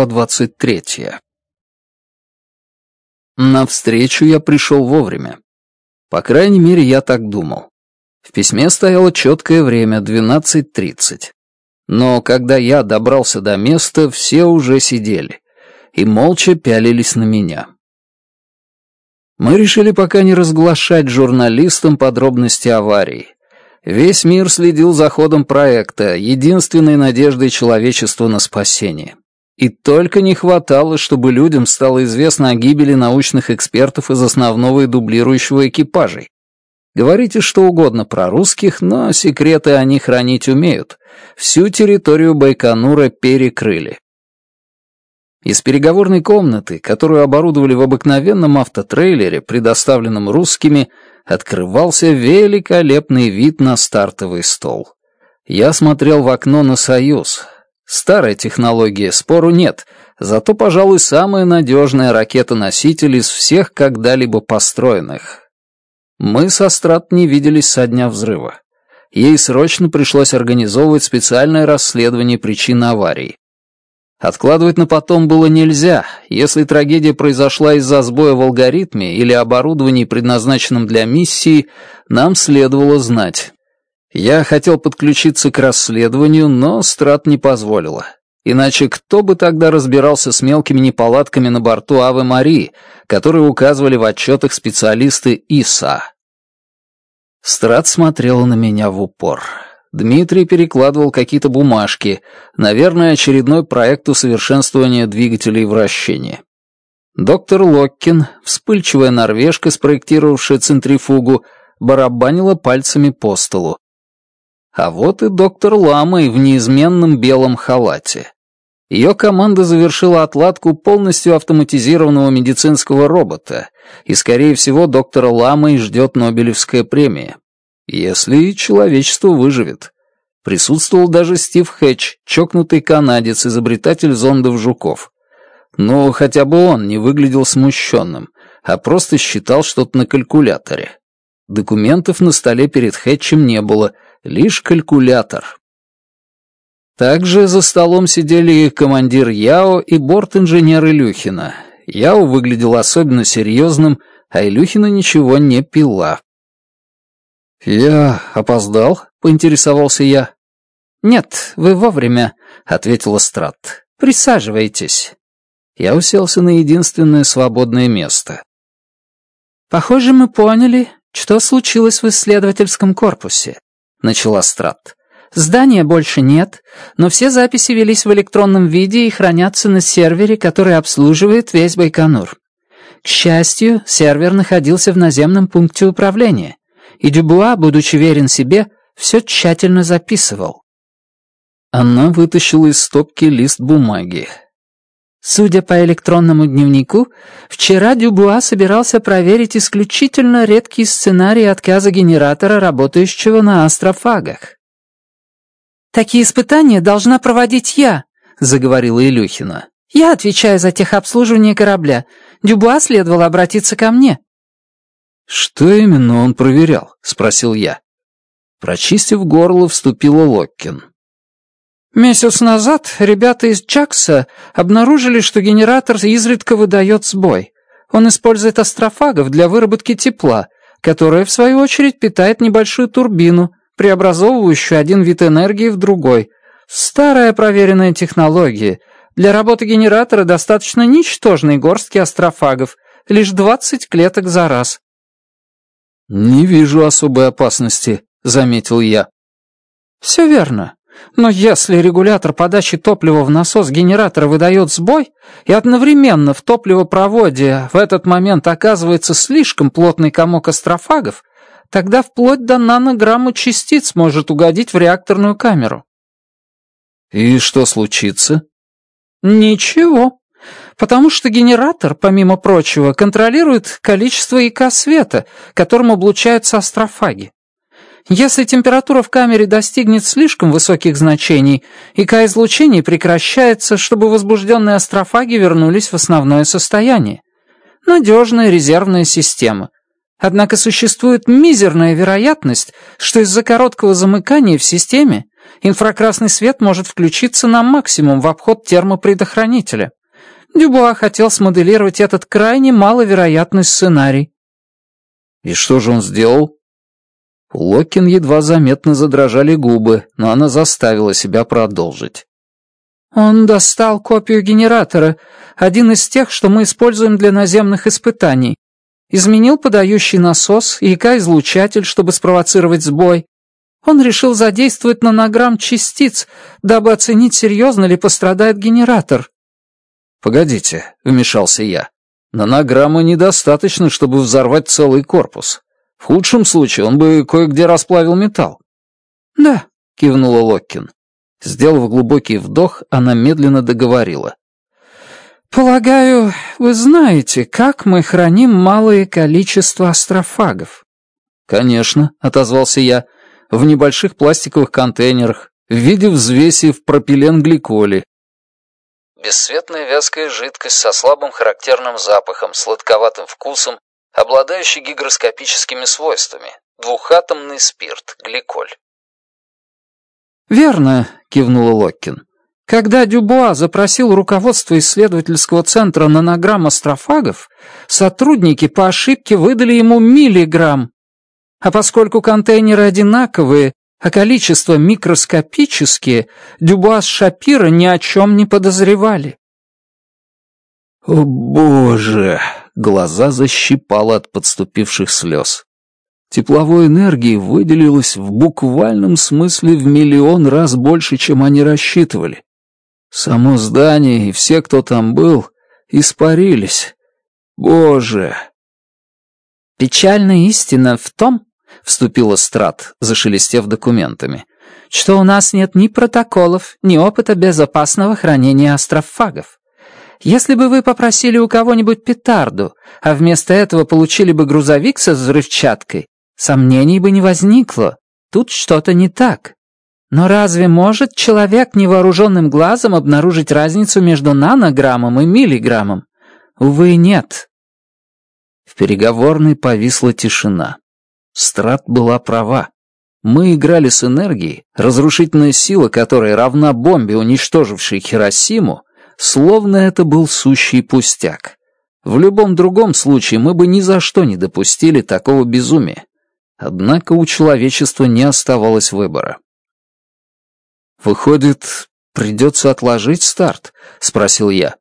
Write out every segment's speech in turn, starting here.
Глава 23. На встречу я пришел вовремя. По крайней мере, я так думал. В письме стояло четкое время — 12.30. Но когда я добрался до места, все уже сидели и молча пялились на меня. Мы решили пока не разглашать журналистам подробности аварии. Весь мир следил за ходом проекта, единственной надеждой человечества на спасение. И только не хватало, чтобы людям стало известно о гибели научных экспертов из основного и дублирующего экипажей. Говорите что угодно про русских, но секреты они хранить умеют. Всю территорию Байконура перекрыли. Из переговорной комнаты, которую оборудовали в обыкновенном автотрейлере, предоставленном русскими, открывался великолепный вид на стартовый стол. Я смотрел в окно на «Союз», Старой технологии спору нет, зато, пожалуй, самая надежная ракета-носитель из всех когда-либо построенных. Мы со Страт не виделись со дня взрыва. Ей срочно пришлось организовывать специальное расследование причин аварии. Откладывать на потом было нельзя. Если трагедия произошла из-за сбоя в алгоритме или оборудовании, предназначенном для миссии, нам следовало знать. Я хотел подключиться к расследованию, но Страт не позволила. Иначе кто бы тогда разбирался с мелкими неполадками на борту Авы Марии, которые указывали в отчетах специалисты ИСА? Страт смотрела на меня в упор. Дмитрий перекладывал какие-то бумажки, наверное, очередной проект усовершенствования двигателей вращения. Доктор Локкин, вспыльчивая норвежка, спроектировавшая центрифугу, барабанила пальцами по столу, а вот и доктор Лама в неизменном белом халате. Ее команда завершила отладку полностью автоматизированного медицинского робота, и, скорее всего, доктора Ламы ждет Нобелевская премия. Если человечество выживет. Присутствовал даже Стив Хэтч, чокнутый канадец, изобретатель зондов жуков. Но хотя бы он не выглядел смущенным, а просто считал что-то на калькуляторе. Документов на столе перед Хэтчем не было — лишь калькулятор. Также за столом сидели командир Яо и борт-инженер Илюхина. Яо выглядел особенно серьезным, а Илюхина ничего не пила. «Я опоздал?» — поинтересовался я. «Нет, вы вовремя», — ответил Страт. «Присаживайтесь». Я уселся на единственное свободное место. «Похоже, мы поняли, что случилось в исследовательском корпусе», — начала Страт. «Здания больше нет, но все записи велись в электронном виде и хранятся на сервере, который обслуживает весь Байконур. К счастью, сервер находился в наземном пункте управления, и Дюбуа, будучи верен себе, все тщательно записывал». Она вытащила из стопки лист бумаги, Судя по электронному дневнику, вчера Дюбуа собирался проверить исключительно редкий сценарий отказа генератора, работающего на астрофагах. «Такие испытания должна проводить я», — заговорила Илюхина. «Я отвечаю за техобслуживание корабля. Дюбуа следовало обратиться ко мне». «Что именно он проверял?» — спросил я. Прочистив горло, вступила Локкин. Месяц назад ребята из Чакса обнаружили, что генератор изредка выдает сбой. Он использует астрофагов для выработки тепла, которое, в свою очередь, питает небольшую турбину, преобразовывающую один вид энергии в другой. Старая проверенная технология. Для работы генератора достаточно ничтожной горстки астрофагов, лишь 20 клеток за раз. «Не вижу особой опасности», — заметил я. «Все верно. Но если регулятор подачи топлива в насос генератора выдает сбой, и одновременно в топливопроводе в этот момент оказывается слишком плотный комок астрофагов, тогда вплоть до нанограмма частиц может угодить в реакторную камеру. И что случится? Ничего. Потому что генератор, помимо прочего, контролирует количество ИК света, которым облучаются астрофаги. Если температура в камере достигнет слишком высоких значений, и излучение прекращается, чтобы возбужденные астрофаги вернулись в основное состояние. Надежная резервная система. Однако существует мизерная вероятность, что из-за короткого замыкания в системе инфракрасный свет может включиться на максимум в обход термопредохранителя. Дюбуа хотел смоделировать этот крайне маловероятный сценарий. И что же он сделал? У Локин едва заметно задрожали губы, но она заставила себя продолжить. «Он достал копию генератора, один из тех, что мы используем для наземных испытаний. Изменил подающий насос и ИК-излучатель, чтобы спровоцировать сбой. Он решил задействовать нанограмм частиц, дабы оценить, серьезно ли пострадает генератор». «Погодите», — вмешался я. «Нанограммы недостаточно, чтобы взорвать целый корпус. В худшем случае он бы кое-где расплавил металл. Да, кивнула Локкин. Сделав глубокий вдох, она медленно договорила. «Полагаю, вы знаете, как мы храним малое количество астрофагов?» «Конечно», — отозвался я, — «в небольших пластиковых контейнерах, в виде взвеси в пропиленгликоле». Бесцветная вязкая жидкость со слабым характерным запахом, сладковатым вкусом обладающий гигроскопическими свойствами. Двухатомный спирт, гликоль. «Верно», — кивнула Локкин. «Когда Дюбуа запросил руководство исследовательского центра нанограмм астрофагов, сотрудники по ошибке выдали ему миллиграмм. А поскольку контейнеры одинаковые, а количество микроскопические, Дюбуа с Шапира ни о чем не подозревали. «О боже!» Глаза защипало от подступивших слез. Тепловой энергии выделилось в буквальном смысле в миллион раз больше, чем они рассчитывали. Само здание и все, кто там был, испарились. Боже! «Печальная истина в том, — вступила Страт, зашелестев документами, — что у нас нет ни протоколов, ни опыта безопасного хранения астрофагов. Если бы вы попросили у кого-нибудь петарду, а вместо этого получили бы грузовик со взрывчаткой, сомнений бы не возникло. Тут что-то не так. Но разве может человек невооруженным глазом обнаружить разницу между нанограммом и миллиграммом? Увы, нет. В переговорной повисла тишина. Страт была права. Мы играли с энергией, разрушительная сила которой равна бомбе, уничтожившей Хиросиму, словно это был сущий пустяк. В любом другом случае мы бы ни за что не допустили такого безумия. Однако у человечества не оставалось выбора. «Выходит, придется отложить старт?» — спросил я.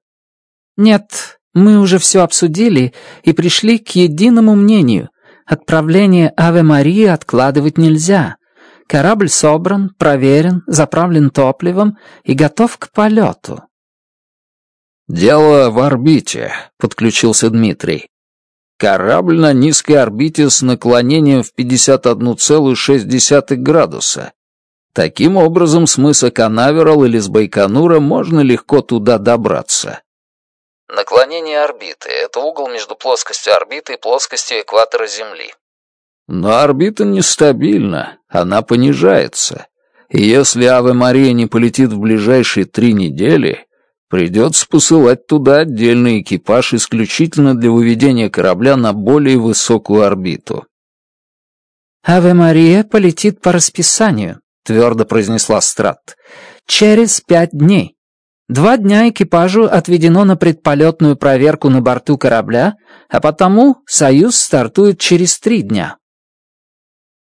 «Нет, мы уже все обсудили и пришли к единому мнению. Отправление Аве Марии откладывать нельзя. Корабль собран, проверен, заправлен топливом и готов к полету. «Дело в орбите», — подключился Дмитрий. «Корабль на низкой орбите с наклонением в 51,6 градуса. Таким образом, с мыса Канаверал или с Байконура можно легко туда добраться». Наклонение орбиты — это угол между плоскостью орбиты и плоскостью экватора Земли. Но орбита нестабильна, она понижается. И если Аве Мария не полетит в ближайшие три недели, Придется посылать туда отдельный экипаж исключительно для выведения корабля на более высокую орбиту. «Аве Мария полетит по расписанию», — твердо произнесла Страт. «Через пять дней. Два дня экипажу отведено на предполетную проверку на борту корабля, а потому «Союз» стартует через три дня».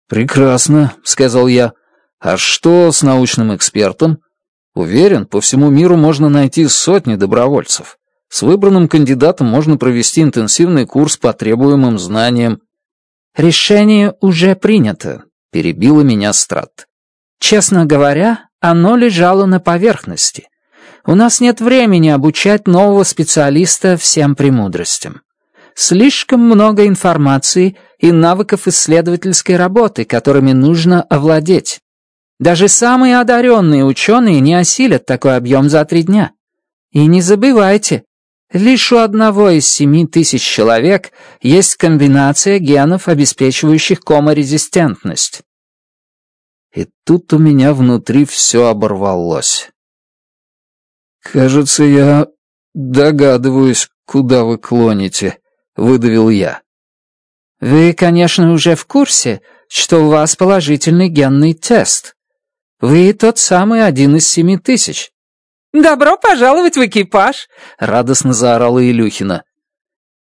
«Прекрасно», — сказал я. «А что с научным экспертом?» Уверен, по всему миру можно найти сотни добровольцев. С выбранным кандидатом можно провести интенсивный курс по требуемым знаниям. Решение уже принято, перебила меня Страт. Честно говоря, оно лежало на поверхности. У нас нет времени обучать нового специалиста всем премудростям. Слишком много информации и навыков исследовательской работы, которыми нужно овладеть. Даже самые одаренные ученые не осилят такой объем за три дня. И не забывайте, лишь у одного из семи тысяч человек есть комбинация генов, обеспечивающих коморезистентность. И тут у меня внутри все оборвалось. «Кажется, я догадываюсь, куда вы клоните», — выдавил я. «Вы, конечно, уже в курсе, что у вас положительный генный тест», вы тот самый один из семи тысяч». «Добро пожаловать в экипаж!» — радостно заорала Илюхина.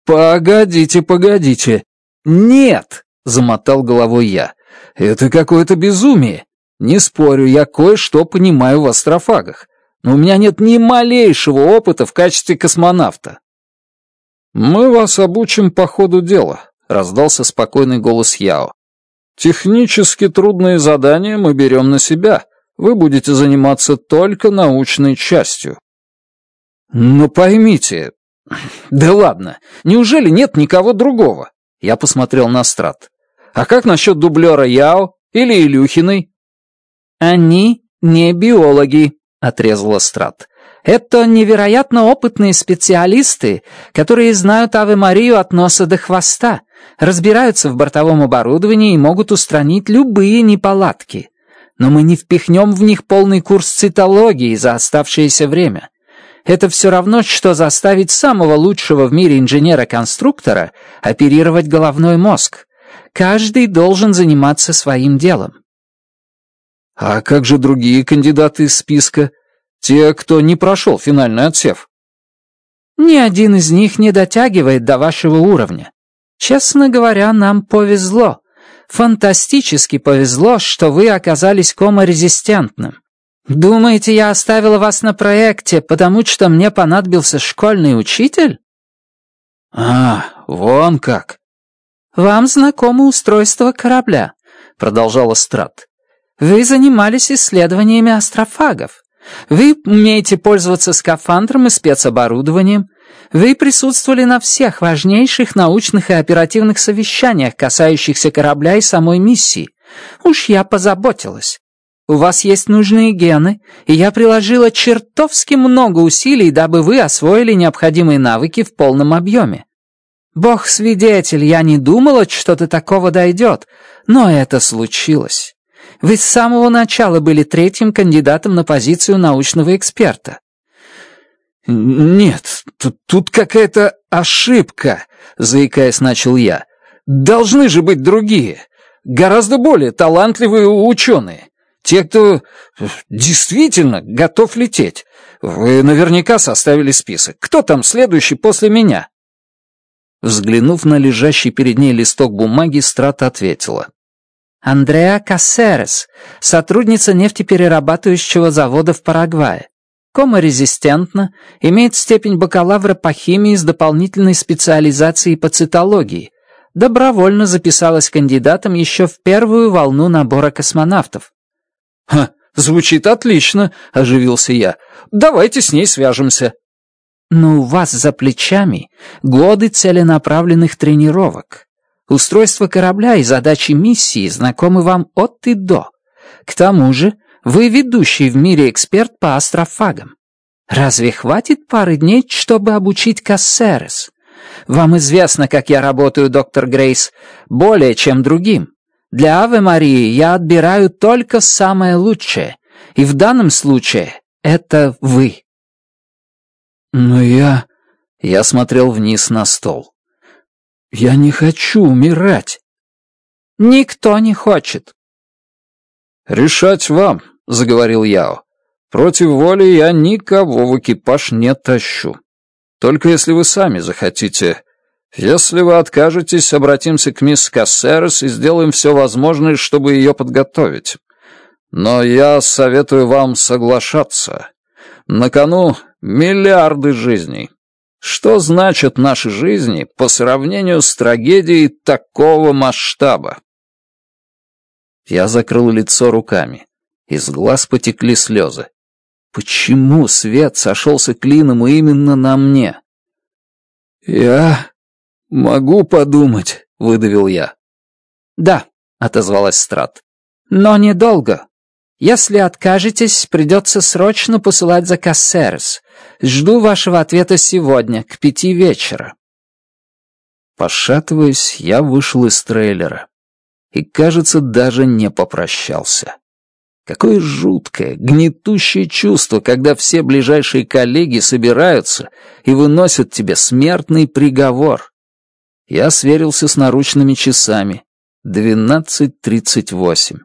«Погодите, погодите! Нет!» — замотал головой я. «Это какое-то безумие! Не спорю, я кое-что понимаю в астрофагах, но у меня нет ни малейшего опыта в качестве космонавта». «Мы вас обучим по ходу дела», — раздался спокойный голос Яо. Технически трудные задания мы берем на себя. Вы будете заниматься только научной частью. Но поймите... Да ладно, неужели нет никого другого? Я посмотрел на Страт. А как насчет дублера Яо или Илюхиной? Они не биологи, отрезала Страт. Это невероятно опытные специалисты, которые знают Аве Марию от носа до хвоста разбираются в бортовом оборудовании и могут устранить любые неполадки. Но мы не впихнем в них полный курс цитологии за оставшееся время. Это все равно, что заставить самого лучшего в мире инженера-конструктора оперировать головной мозг. Каждый должен заниматься своим делом. А как же другие кандидаты из списка? Те, кто не прошел финальный отсев? Ни один из них не дотягивает до вашего уровня. Честно говоря, нам повезло. Фантастически повезло, что вы оказались коморезистентным. Думаете, я оставила вас на проекте, потому что мне понадобился школьный учитель? А, вон как. Вам знакомо устройство корабля, продолжала Страт. Вы занимались исследованиями астрофагов. Вы умеете пользоваться скафандром и спецоборудованием, вы присутствовали на всех важнейших научных и оперативных совещаниях, касающихся корабля и самой миссии. Уж я позаботилась. У вас есть нужные гены, и я приложила чертовски много усилий, дабы вы освоили необходимые навыки в полном объеме. Бог свидетель, я не думала, что до такого дойдет, но это случилось. Вы с самого начала были третьим кандидатом на позицию научного эксперта. «Нет, тут, какая-то ошибка», — заикаясь, начал я. «Должны же быть другие, гораздо более талантливые ученые, те, кто действительно готов лететь. Вы наверняка составили список. Кто там следующий после меня?» Взглянув на лежащий перед ней листок бумаги, Страт ответила. «Андреа Кассерес, сотрудница нефтеперерабатывающего завода в Парагвае коморезистентна, имеет степень бакалавра по химии с дополнительной специализацией по цитологии, добровольно записалась кандидатом еще в первую волну набора космонавтов. «Ха, звучит отлично», — оживился я. «Давайте с ней свяжемся». «Но у вас за плечами годы целенаправленных тренировок. Устройство корабля и задачи миссии знакомы вам от и до. К тому же вы ведущий в мире эксперт по астрофагам. Разве хватит пары дней, чтобы обучить Кассерес? Вам известно, как я работаю, доктор Грейс, более чем другим. Для Авы Марии я отбираю только самое лучшее, и в данном случае это вы. Но я... Я смотрел вниз на стол. Я не хочу умирать. Никто не хочет. Решать вам, — заговорил Яо. «Против воли я никого в экипаж не тащу. Только если вы сами захотите. Если вы откажетесь, обратимся к мисс Кассерес и сделаем все возможное, чтобы ее подготовить. Но я советую вам соглашаться. На кону миллиарды жизней. Что значат наши жизни по сравнению с трагедией такого масштаба? Я закрыл лицо руками. Из глаз потекли слезы. Почему свет сошелся клином именно на мне? «Я могу подумать», — выдавил я. «Да», — отозвалась Страт. «Но недолго. Если откажетесь, придется срочно посылать за Кассерс. Жду вашего ответа сегодня, к пяти вечера». Пошатываясь, я вышел из трейлера и, кажется, даже не попрощался. Какое жуткое, гнетущее чувство, когда все ближайшие коллеги собираются и выносят тебе смертный приговор. Я сверился с наручными часами. 12.38.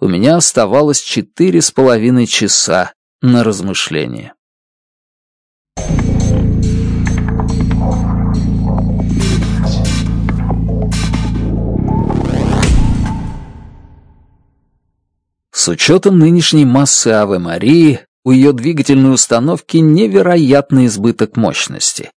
У меня оставалось четыре с половиной часа на размышление. С учетом нынешней массы Аве Марии, у ее двигательной установки невероятный избыток мощности.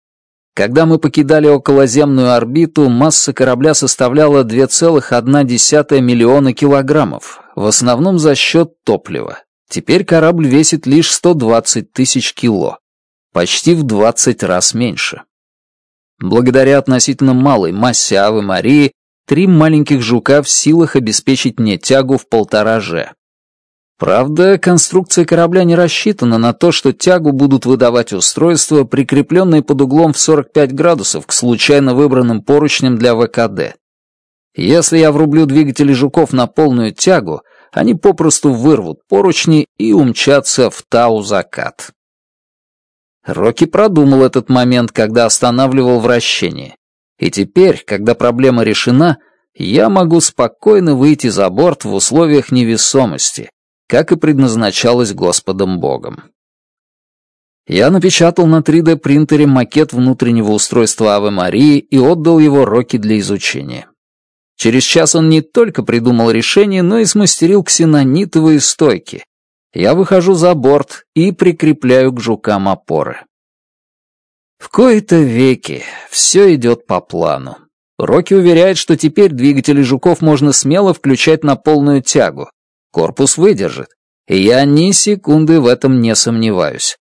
Когда мы покидали околоземную орбиту, масса корабля составляла 2,1 миллиона килограммов, в основном за счет топлива. Теперь корабль весит лишь 120 тысяч кило, почти в 20 раз меньше. Благодаря относительно малой массе Авы Марии, три маленьких жука в силах обеспечить мне тягу в полтора же. Правда, конструкция корабля не рассчитана на то, что тягу будут выдавать устройства, прикрепленные под углом в 45 градусов к случайно выбранным поручням для ВКД. Если я врублю двигатели жуков на полную тягу, они попросту вырвут поручни и умчатся в Тау-закат. Рокки продумал этот момент, когда останавливал вращение. И теперь, когда проблема решена, я могу спокойно выйти за борт в условиях невесомости, как и предназначалось Господом Богом. Я напечатал на 3D-принтере макет внутреннего устройства Авы Марии и отдал его Роки для изучения. Через час он не только придумал решение, но и смастерил ксенонитовые стойки. Я выхожу за борт и прикрепляю к жукам опоры. В кои-то веки все идет по плану. Роки уверяет, что теперь двигатели жуков можно смело включать на полную тягу, Корпус выдержит. И я ни секунды в этом не сомневаюсь.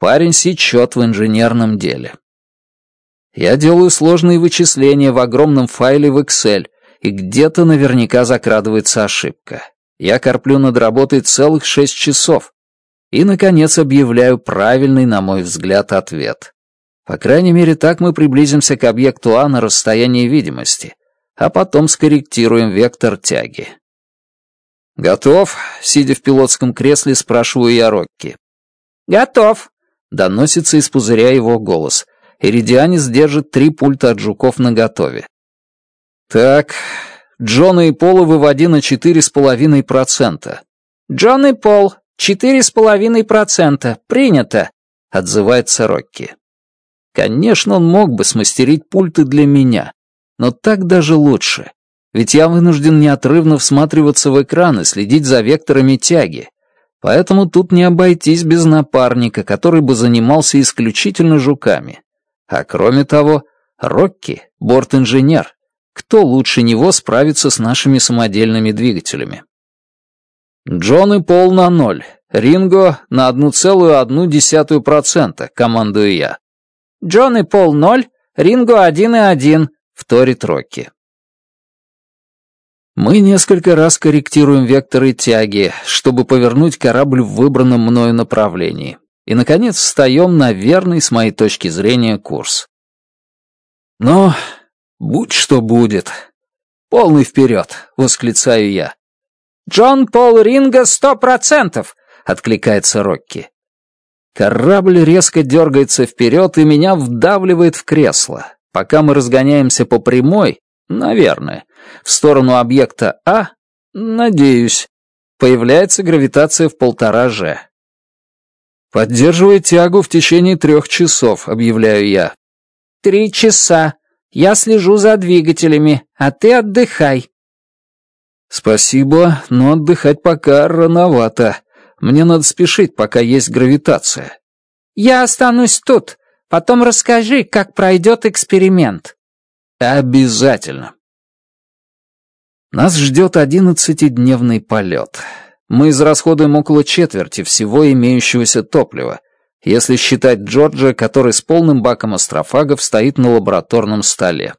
Парень сечет в инженерном деле. Я делаю сложные вычисления в огромном файле в Excel, и где-то наверняка закрадывается ошибка. Я корплю над работой целых шесть часов. И, наконец, объявляю правильный, на мой взгляд, ответ. По крайней мере, так мы приблизимся к объекту А на расстоянии видимости, а потом скорректируем вектор тяги. «Готов?» — сидя в пилотском кресле, спрашиваю я Рокки. «Готов!» — доносится из пузыря его голос. Иридианис держит три пульта от жуков наготове. «Так, Джона и Пола выводи на четыре с половиной процента». «Джон и Пол, четыре с половиной процента. Принято!» — отзывается Рокки. Конечно, он мог бы смастерить пульты для меня, но так даже лучше ведь я вынужден неотрывно всматриваться в экран и следить за векторами тяги. Поэтому тут не обойтись без напарника, который бы занимался исключительно жуками. А кроме того, Рокки — борт-инженер. Кто лучше него справится с нашими самодельными двигателями? Джон и Пол на ноль. Ринго на 1,1%, командую я. Джон и Пол ноль, Ринго один и один, вторит Рокки. Мы несколько раз корректируем векторы тяги, чтобы повернуть корабль в выбранном мною направлении. И, наконец, встаем на верный, с моей точки зрения, курс. Но будь что будет. Полный вперед, восклицаю я. «Джон Пол Ринга сто процентов!» — откликается Рокки. Корабль резко дергается вперед и меня вдавливает в кресло. Пока мы разгоняемся по прямой, Наверное. В сторону объекта А? Надеюсь. Появляется гравитация в полтора же. «Поддерживай тягу в течение трех часов», — объявляю я. «Три часа. Я слежу за двигателями, а ты отдыхай». «Спасибо, но отдыхать пока рановато. Мне надо спешить, пока есть гравитация». «Я останусь тут. Потом расскажи, как пройдет эксперимент». Обязательно. Нас ждет одиннадцатидневный полет. Мы израсходуем около четверти всего имеющегося топлива, если считать Джорджа, который с полным баком астрофагов стоит на лабораторном столе.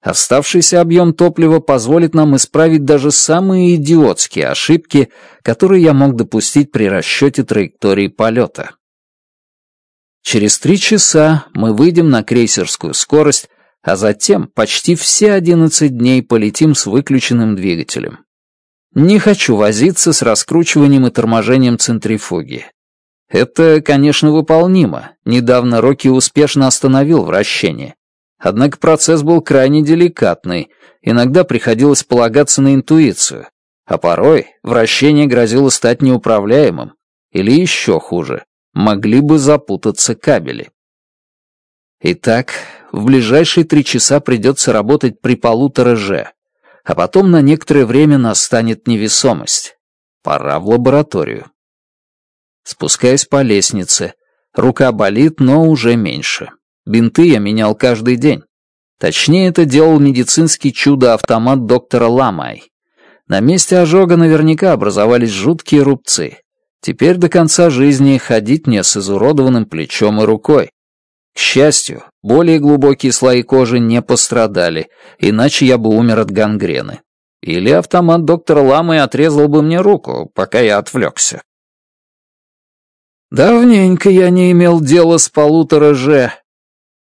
Оставшийся объем топлива позволит нам исправить даже самые идиотские ошибки, которые я мог допустить при расчете траектории полета. Через три часа мы выйдем на крейсерскую скорость а затем почти все 11 дней полетим с выключенным двигателем. Не хочу возиться с раскручиванием и торможением центрифуги. Это, конечно, выполнимо. Недавно Рокки успешно остановил вращение. Однако процесс был крайне деликатный, иногда приходилось полагаться на интуицию, а порой вращение грозило стать неуправляемым, или еще хуже, могли бы запутаться кабели. Итак, в ближайшие три часа придется работать при полутора же, а потом на некоторое время настанет невесомость. Пора в лабораторию. Спускаясь по лестнице, рука болит, но уже меньше. Бинты я менял каждый день. Точнее, это делал медицинский чудо-автомат доктора Ламай. На месте ожога наверняка образовались жуткие рубцы. Теперь до конца жизни ходить мне с изуродованным плечом и рукой. К счастью, более глубокие слои кожи не пострадали, иначе я бы умер от гангрены. Или автомат доктора Ламы отрезал бы мне руку, пока я отвлекся. Давненько я не имел дела с полутора же.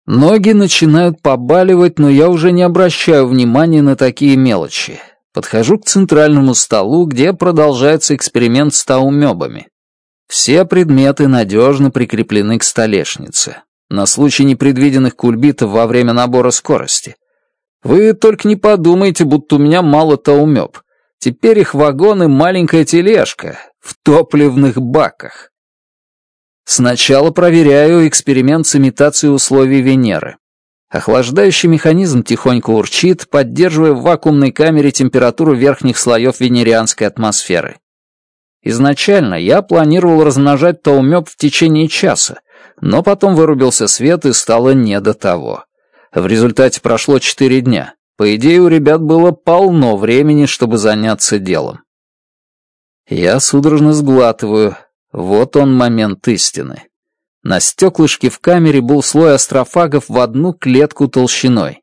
Ноги начинают побаливать, но я уже не обращаю внимания на такие мелочи. Подхожу к центральному столу, где продолжается эксперимент с таумёбами. Все предметы надежно прикреплены к столешнице на случай непредвиденных кульбитов во время набора скорости. Вы только не подумайте, будто у меня мало-то. Теперь их вагоны — маленькая тележка в топливных баках. Сначала проверяю эксперимент с имитацией условий Венеры. Охлаждающий механизм тихонько урчит, поддерживая в вакуумной камере температуру верхних слоев венерианской атмосферы. Изначально я планировал размножать таумёб в течение часа, но потом вырубился свет и стало не до того. В результате прошло четыре дня. По идее, у ребят было полно времени, чтобы заняться делом. Я судорожно сглатываю. Вот он момент истины. На стеклышке в камере был слой астрофагов в одну клетку толщиной.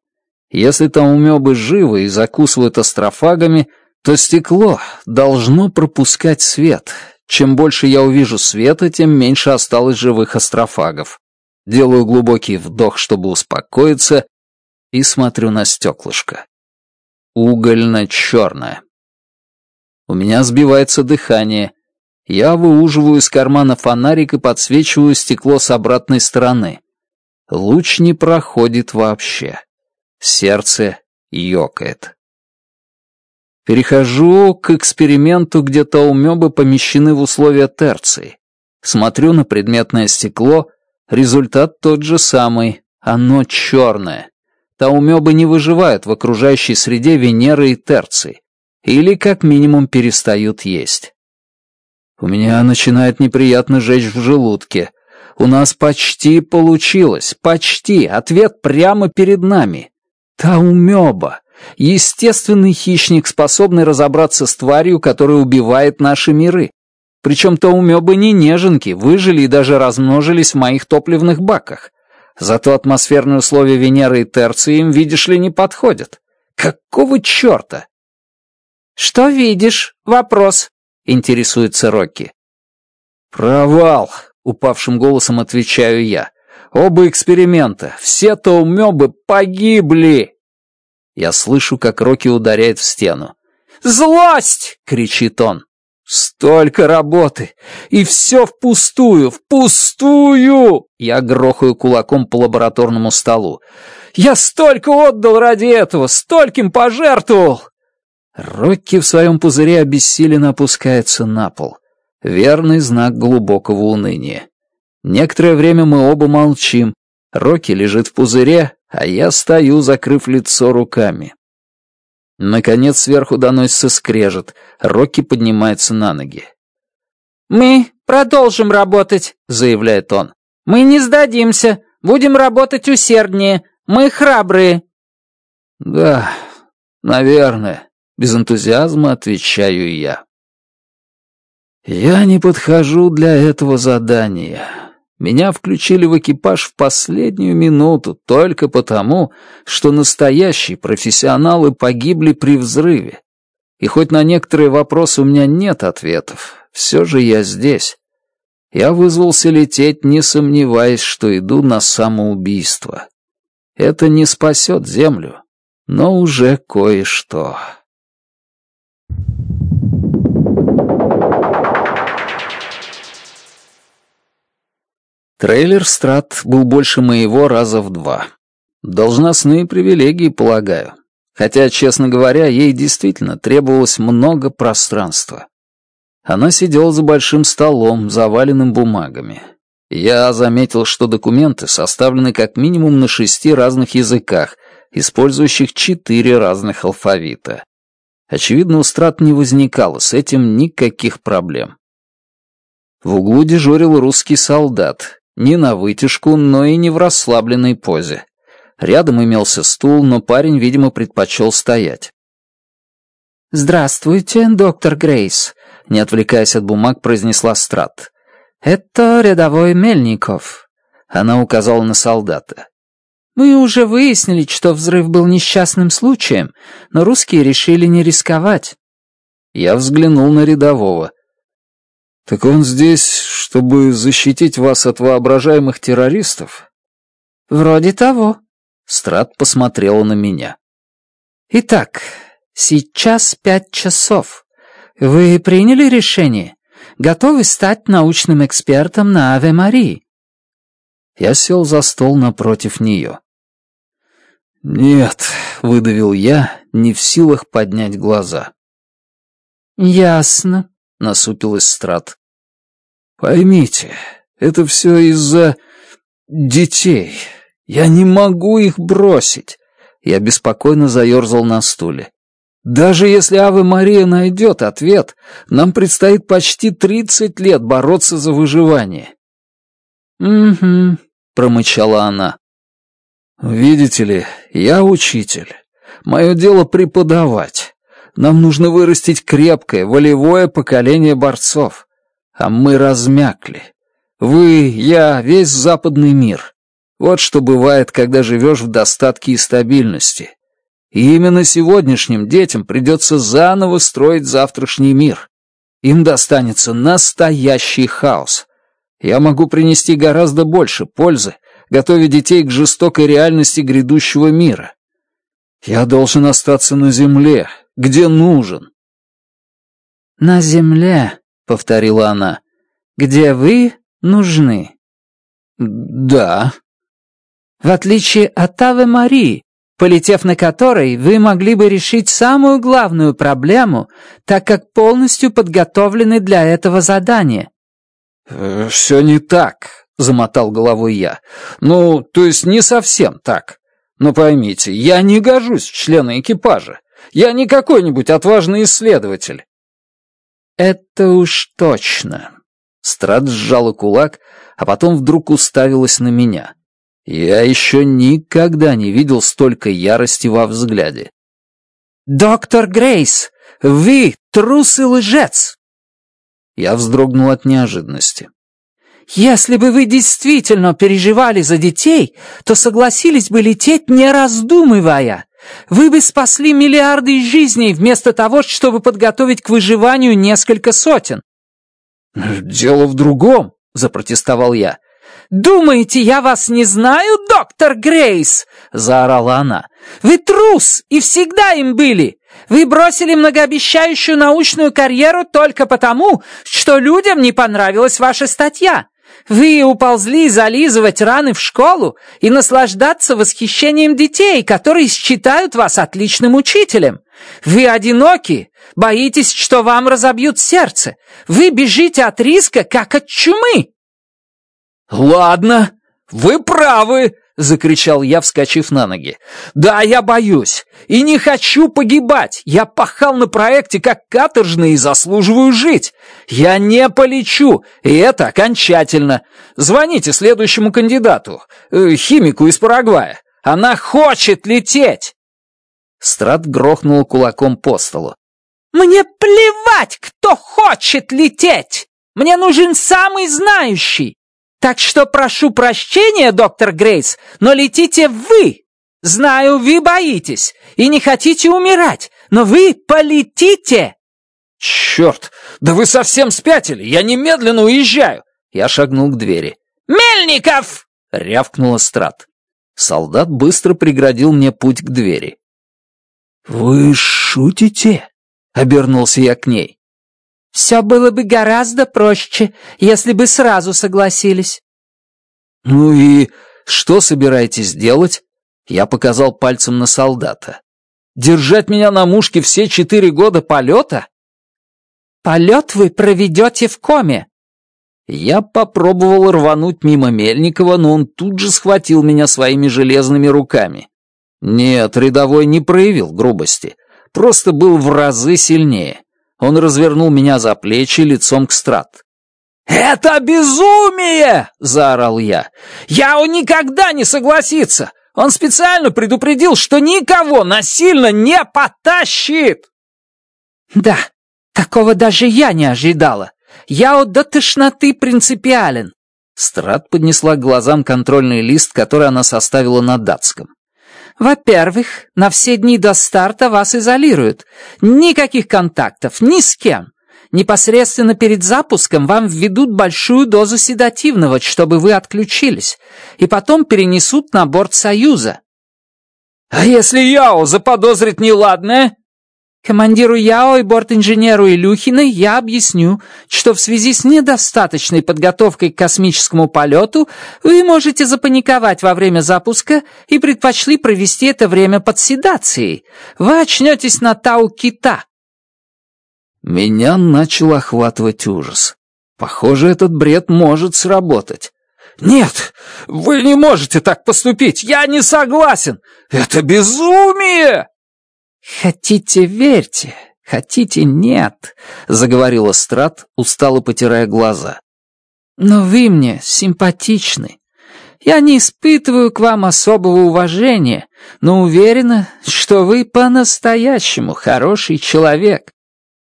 Если там умёбы живы и закусывают астрофагами, то стекло должно пропускать свет, чем больше я увижу света, тем меньше осталось живых астрофагов. Делаю глубокий вдох, чтобы успокоиться, и смотрю на стеклышко. Угольно-черное. У меня сбивается дыхание. Я выуживаю из кармана фонарик и подсвечиваю стекло с обратной стороны. Луч не проходит вообще. Сердце ёкает. Перехожу к эксперименту, где таумёбы помещены в условия терции. Смотрю на предметное стекло, результат тот же самый, оно чёрное. Таумёбы не выживают в окружающей среде Венеры и терции, или как минимум перестают есть. У меня начинает неприятно жечь в желудке. У нас почти получилось, почти, ответ прямо перед нами. Таумёба Естественный хищник, способный разобраться с тварью, которая убивает наши миры. Причем таумёбы не неженки, выжили и даже размножились в моих топливных баках. Зато атмосферные условия Венеры и Терции им, видишь ли, не подходят. Какого черта? «Что видишь? Вопрос», — интересуется Рокки. «Провал», — упавшим голосом отвечаю я. «Оба эксперимента, все таумёбы погибли!» Я слышу, как Рокки ударяет в стену. «Злость!» — кричит он. «Столько работы! И все впустую! Впустую!» Я грохаю кулаком по лабораторному столу. «Я столько отдал ради этого! Стольким пожертвовал!» Рокки в своем пузыре обессиленно опускается на пол. Верный знак глубокого уныния. Некоторое время мы оба молчим. Рокки лежит в пузыре, а я стою, закрыв лицо руками. Наконец сверху доносится скрежет, Рокки поднимается на ноги. «Мы продолжим работать», — заявляет он. «Мы не сдадимся, будем работать усерднее, мы храбрые». «Да, наверное», — без энтузиазма отвечаю я. «Я не подхожу для этого задания», меня включили в экипаж в последнюю минуту только потому, что настоящие профессионалы погибли при взрыве. И хоть на некоторые вопросы у меня нет ответов, все же я здесь. Я вызвался лететь, не сомневаясь, что иду на самоубийство. Это не спасет Землю, но уже кое-что. Трейлер «Страт» был больше моего раза в два. Должностные привилегии, полагаю. Хотя, честно говоря, ей действительно требовалось много пространства. Она сидела за большим столом, заваленным бумагами. Я заметил, что документы составлены как минимум на шести разных языках, использующих четыре разных алфавита. Очевидно, у Страт не возникало с этим никаких проблем. В углу дежурил русский солдат, не на вытяжку, но и не в расслабленной позе. Рядом имелся стул, но парень, видимо, предпочел стоять. «Здравствуйте, доктор Грейс», — не отвлекаясь от бумаг, произнесла Страт. «Это рядовой Мельников», — она указала на солдата. «Мы уже выяснили, что взрыв был несчастным случаем, но русские решили не рисковать». Я взглянул на рядового. Так он здесь, чтобы защитить вас от воображаемых террористов? Вроде того. Страт посмотрела на меня. Итак, сейчас пять часов. Вы приняли решение? Готовы стать научным экспертом на Аве Марии? Я сел за стол напротив нее. «Нет», — выдавил я, не в силах поднять глаза. «Ясно», — насупилась Страт. Поймите, это все из-за детей. Я не могу их бросить. Я беспокойно заерзал на стуле. Даже если Ава Мария найдет ответ, нам предстоит почти тридцать лет бороться за выживание. Угу, промычала она. Видите ли, я учитель. Мое дело преподавать. Нам нужно вырастить крепкое, волевое поколение борцов а мы размякли. Вы, я, весь западный мир. Вот что бывает, когда живешь в достатке и стабильности. И именно сегодняшним детям придется заново строить завтрашний мир. Им достанется настоящий хаос. Я могу принести гораздо больше пользы, готовя детей к жестокой реальности грядущего мира. Я должен остаться на земле, где нужен. На земле, — повторила она. «Где вы нужны?» «Да». «В отличие от Авы Марии, полетев на которой, вы могли бы решить самую главную проблему, так как полностью подготовлены для этого задания». «Э, «Все не так», — замотал головой я. «Ну, то есть не совсем так. Но поймите, я не гожусь в члены экипажа. Я не какой-нибудь отважный исследователь. Это уж точно. Страт сжала кулак, а потом вдруг уставилась на меня. Я еще никогда не видел столько ярости во взгляде. «Доктор Грейс, вы трус и лжец!» Я вздрогнул от неожиданности. «Если бы вы действительно переживали за детей, то согласились бы лететь, не раздумывая. Вы бы спасли миллиарды жизней вместо того, чтобы подготовить к выживанию несколько сотен. «Дело в другом», — запротестовал я. «Думаете, я вас не знаю, доктор Грейс?» — заорала она. «Вы трус, и всегда им были. Вы бросили многообещающую научную карьеру только потому, что людям не понравилась ваша статья. Вы уползли зализывать раны в школу и наслаждаться восхищением детей, которые считают вас отличным учителем. Вы одиноки, боитесь, что вам разобьют сердце. Вы бежите от риска, как от чумы. Ладно, вы правы, закричал я, вскочив на ноги. «Да, я боюсь! И не хочу погибать! Я пахал на проекте как каторжный и заслуживаю жить! Я не полечу, и это окончательно! Звоните следующему кандидату, э, химику из Парагвая! Она хочет лететь!» Страт грохнул кулаком по столу. «Мне плевать, кто хочет лететь! Мне нужен самый знающий! Так что прошу прощения, доктор Грейс, но летите вы. Знаю, вы боитесь и не хотите умирать, но вы полетите. Черт, да вы совсем спятили, я немедленно уезжаю. Я шагнул к двери. Мельников! Рявкнула Страт. Солдат быстро преградил мне путь к двери. «Вы шутите?» — обернулся я к ней. Все было бы гораздо проще, если бы сразу согласились». «Ну и что собираетесь делать?» Я показал пальцем на солдата. «Держать меня на мушке все четыре года полета?» «Полет вы проведете в коме». Я попробовал рвануть мимо Мельникова, но он тут же схватил меня своими железными руками. Нет, рядовой не проявил грубости, просто был в разы сильнее. Он развернул меня за плечи лицом к страт. «Это безумие!» — заорал я. «Я он никогда не согласится! Он специально предупредил, что никого насильно не потащит!» «Да, такого даже я не ожидала. Я от до тошноты принципиален!» Страт поднесла к глазам контрольный лист, который она составила на датском. Во-первых, на все дни до старта вас изолируют. Никаких контактов, ни с кем. Непосредственно перед запуском вам введут большую дозу седативного, чтобы вы отключились, и потом перенесут на борт Союза. «А если Яо заподозрит неладное?» Командиру ЯО и бортинженеру Илюхиной я объясню, что в связи с недостаточной подготовкой к космическому полету вы можете запаниковать во время запуска и предпочли провести это время под седацией. Вы очнетесь на Тау-Кита». Меня начал охватывать ужас. Похоже, этот бред может сработать. «Нет, вы не можете так поступить! Я не согласен! Это безумие!» «Хотите — верьте, хотите — нет», — заговорила Страт, устало потирая глаза. «Но вы мне симпатичны. Я не испытываю к вам особого уважения, но уверена, что вы по-настоящему хороший человек».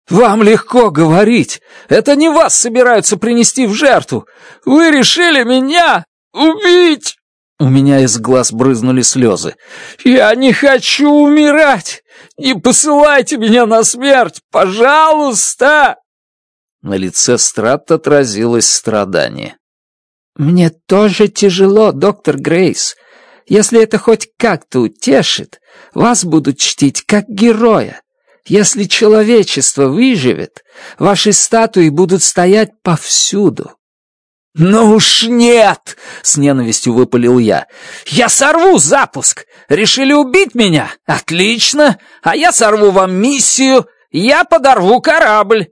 «Вам легко говорить. Это не вас собираются принести в жертву. Вы решили меня убить!» У меня из глаз брызнули слезы. «Я не хочу умирать! Не посылайте меня на смерть, пожалуйста!» На лице Стратт отразилось страдание. «Мне тоже тяжело, доктор Грейс. Если это хоть как-то утешит, вас будут чтить как героя. Если человечество выживет, ваши статуи будут стоять повсюду. «Ну уж нет!» — с ненавистью выпалил я. «Я сорву запуск! Решили убить меня? Отлично! А я сорву вам миссию! Я подорву корабль!»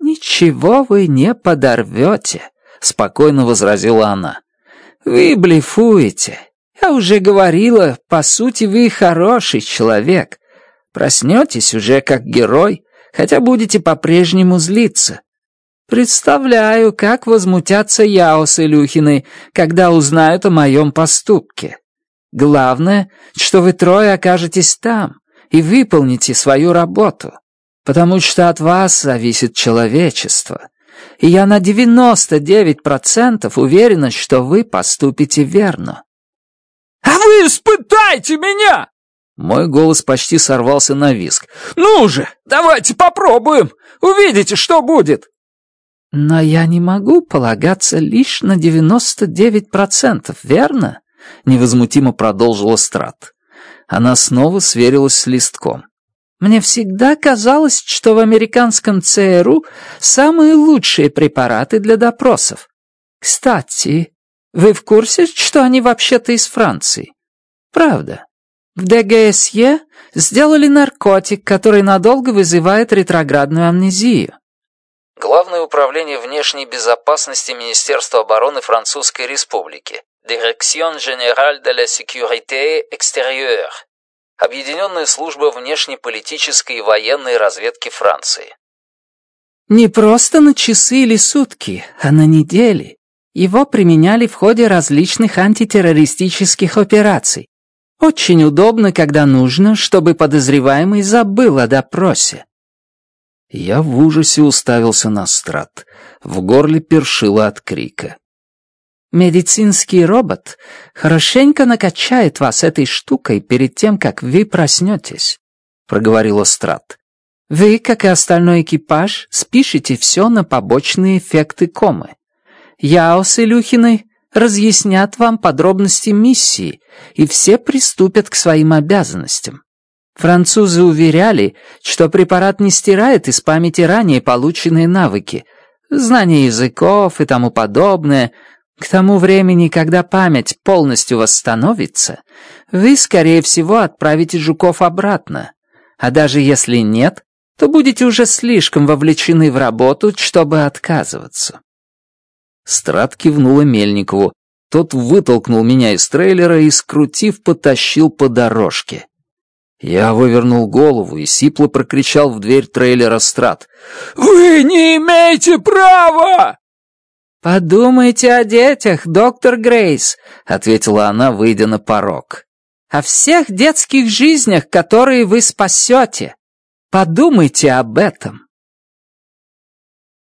«Ничего вы не подорвете!» — спокойно возразила она. «Вы блефуете. Я уже говорила, по сути, вы хороший человек. Проснетесь уже как герой, хотя будете по-прежнему злиться. Представляю, как возмутятся Яос и Люхины, когда узнают о моем поступке. Главное, что вы трое окажетесь там и выполните свою работу, потому что от вас зависит человечество. И я на 99% уверена, что вы поступите верно. «А вы испытайте меня!» Мой голос почти сорвался на виск. «Ну же, давайте попробуем! Увидите, что будет!» Но я не могу полагаться лишь на 99%, верно? Невозмутимо продолжила Страт. Она снова сверилась с листком. Мне всегда казалось, что в американском ЦРУ самые лучшие препараты для допросов. Кстати, вы в курсе, что они вообще-то из Франции? Правда. В ДГСЕ сделали наркотик, который надолго вызывает ретроградную амнезию. Главное управление внешней безопасности Министерства обороны Французской Республики, Дирекцион Генераль де ла Секьюрите Экстерьер, Объединенная служба внешнеполитической и военной разведки Франции. Не просто на часы или сутки, а на недели. Его применяли в ходе различных антитеррористических операций. Очень удобно, когда нужно, чтобы подозреваемый забыл о допросе. Я в ужасе уставился на страт. В горле першило от крика. «Медицинский робот хорошенько накачает вас этой штукой перед тем, как вы проснетесь», — проговорила Страт. «Вы, как и остальной экипаж, спишите все на побочные эффекты комы. Яо с Илюхиной разъяснят вам подробности миссии, и все приступят к своим обязанностям. Французы уверяли, что препарат не стирает из памяти ранее полученные навыки, знания языков и тому подобное. К тому времени, когда память полностью восстановится, вы, скорее всего, отправите жуков обратно. А даже если нет, то будете уже слишком вовлечены в работу, чтобы отказываться. Страт кивнула Мельникову. Тот вытолкнул меня из трейлера и, скрутив, потащил по дорожке. Я вывернул голову, и Сипло прокричал в дверь трейлера Страт. «Вы не имеете права!» «Подумайте о детях, доктор Грейс», — ответила она, выйдя на порог. «О всех детских жизнях, которые вы спасете. Подумайте об этом».